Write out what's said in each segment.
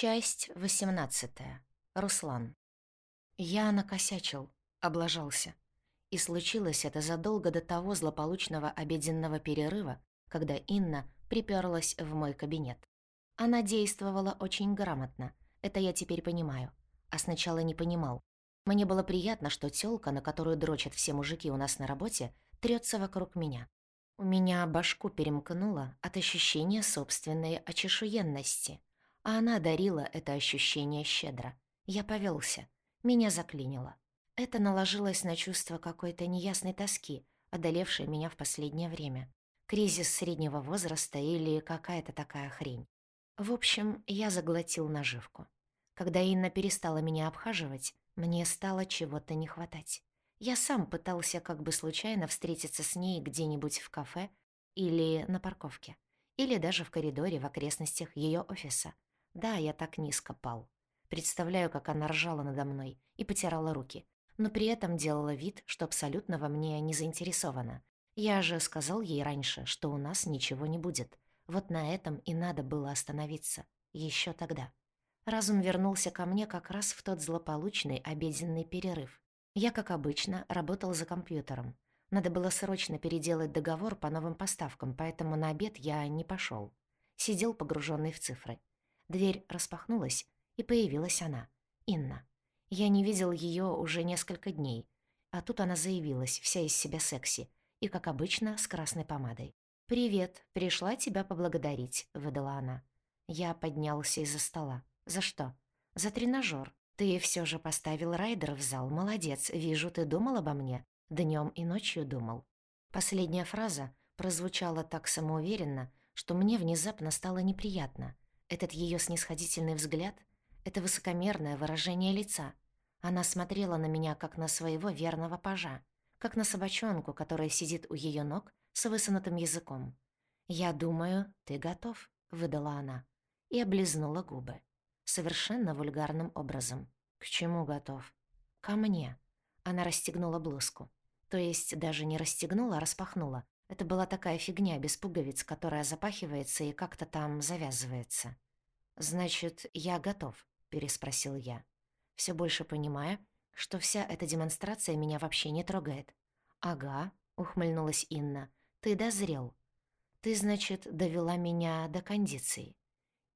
Часть 18. Руслан. Я накосячил, облажался. И случилось это задолго до того злополучного обеденного перерыва, когда Инна приперлась в мой кабинет. Она действовала очень грамотно, это я теперь понимаю. А сначала не понимал. Мне было приятно, что тёлка, на которую дрочат все мужики у нас на работе, трется вокруг меня. У меня башку перемкнуло от ощущения собственной очешуенности. А она дарила это ощущение щедро. Я повелся, Меня заклинило. Это наложилось на чувство какой-то неясной тоски, одолевшей меня в последнее время. Кризис среднего возраста или какая-то такая хрень. В общем, я заглотил наживку. Когда Инна перестала меня обхаживать, мне стало чего-то не хватать. Я сам пытался как бы случайно встретиться с ней где-нибудь в кафе или на парковке, или даже в коридоре в окрестностях ее офиса. Да, я так низко пал. Представляю, как она ржала надо мной и потирала руки, но при этом делала вид, что абсолютно во мне не заинтересована. Я же сказал ей раньше, что у нас ничего не будет. Вот на этом и надо было остановиться. Еще тогда. Разум вернулся ко мне как раз в тот злополучный обеденный перерыв. Я, как обычно, работал за компьютером. Надо было срочно переделать договор по новым поставкам, поэтому на обед я не пошел. Сидел погруженный в цифры. Дверь распахнулась, и появилась она, Инна. Я не видел ее уже несколько дней, а тут она заявилась, вся из себя секси, и, как обычно, с красной помадой. «Привет, пришла тебя поблагодарить», — выдала она. Я поднялся из-за стола. «За что?» «За тренажер. Ты все же поставил райдер в зал, молодец. Вижу, ты думал обо мне. Днем и ночью думал». Последняя фраза прозвучала так самоуверенно, что мне внезапно стало неприятно. Этот ее снисходительный взгляд, это высокомерное выражение лица. Она смотрела на меня, как на своего верного пажа, как на собачонку, которая сидит у ее ног с высунутым языком. «Я думаю, ты готов», — выдала она. И облизнула губы. Совершенно вульгарным образом. «К чему готов?» «Ко мне». Она расстегнула блузку. То есть даже не расстегнула, а распахнула, это была такая фигня без пуговиц, которая запахивается и как-то там завязывается. «Значит, я готов», — переспросил я, все больше понимая, что вся эта демонстрация меня вообще не трогает. «Ага», — ухмыльнулась Инна, — «ты дозрел. Ты, значит, довела меня до кондиции.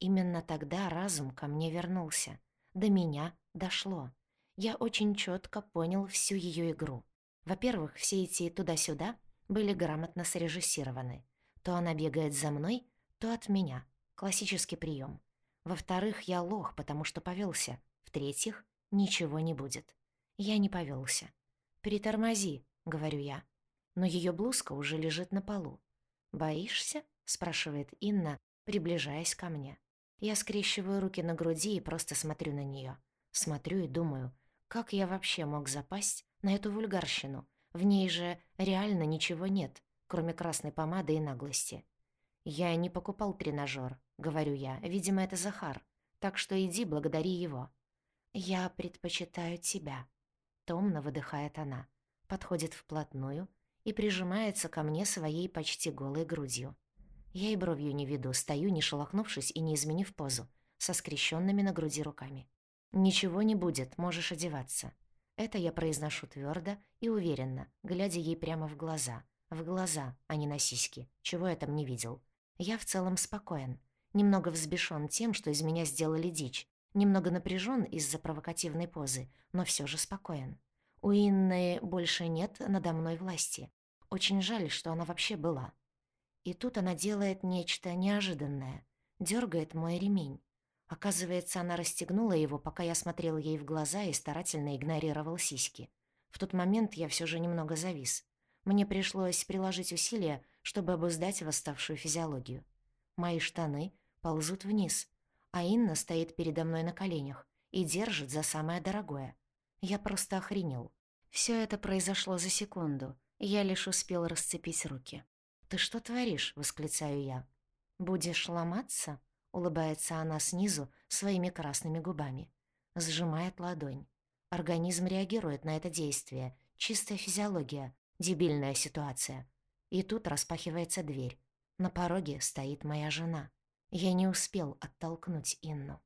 Именно тогда разум ко мне вернулся. До меня дошло. Я очень четко понял всю ее игру. Во-первых, все эти туда-сюда — были грамотно срежиссированы. То она бегает за мной, то от меня. Классический прием. Во-вторых, я лох, потому что повелся. В-третьих, ничего не будет. Я не повелся. «Притормози», — говорю я. Но ее блузка уже лежит на полу. «Боишься?» — спрашивает Инна, приближаясь ко мне. Я скрещиваю руки на груди и просто смотрю на нее. Смотрю и думаю, как я вообще мог запасть на эту вульгарщину, в ней же реально ничего нет, кроме красной помады и наглости. «Я не покупал тренажер», — говорю я. «Видимо, это Захар. Так что иди, благодари его». «Я предпочитаю тебя», — томно выдыхает она. Подходит вплотную и прижимается ко мне своей почти голой грудью. Я и бровью не веду, стою, не шелохнувшись и не изменив позу, со скрещенными на груди руками. «Ничего не будет, можешь одеваться». Это я произношу твердо и уверенно, глядя ей прямо в глаза. В глаза, а не на сиськи. Чего я там не видел. Я в целом спокоен. Немного взбешен тем, что из меня сделали дичь. Немного напряжен из-за провокативной позы, но все же спокоен. У Инны больше нет надо мной власти. Очень жаль, что она вообще была. И тут она делает нечто неожиданное. дергает мой ремень. Оказывается, она расстегнула его, пока я смотрел ей в глаза и старательно игнорировал сиськи. В тот момент я все же немного завис. Мне пришлось приложить усилия, чтобы обуздать восставшую физиологию. Мои штаны ползут вниз, а Инна стоит передо мной на коленях и держит за самое дорогое. Я просто охренел. Все это произошло за секунду, я лишь успел расцепить руки. «Ты что творишь?» — восклицаю я. «Будешь ломаться?» Улыбается она снизу своими красными губами. Сжимает ладонь. Организм реагирует на это действие. Чистая физиология. Дебильная ситуация. И тут распахивается дверь. На пороге стоит моя жена. Я не успел оттолкнуть Инну.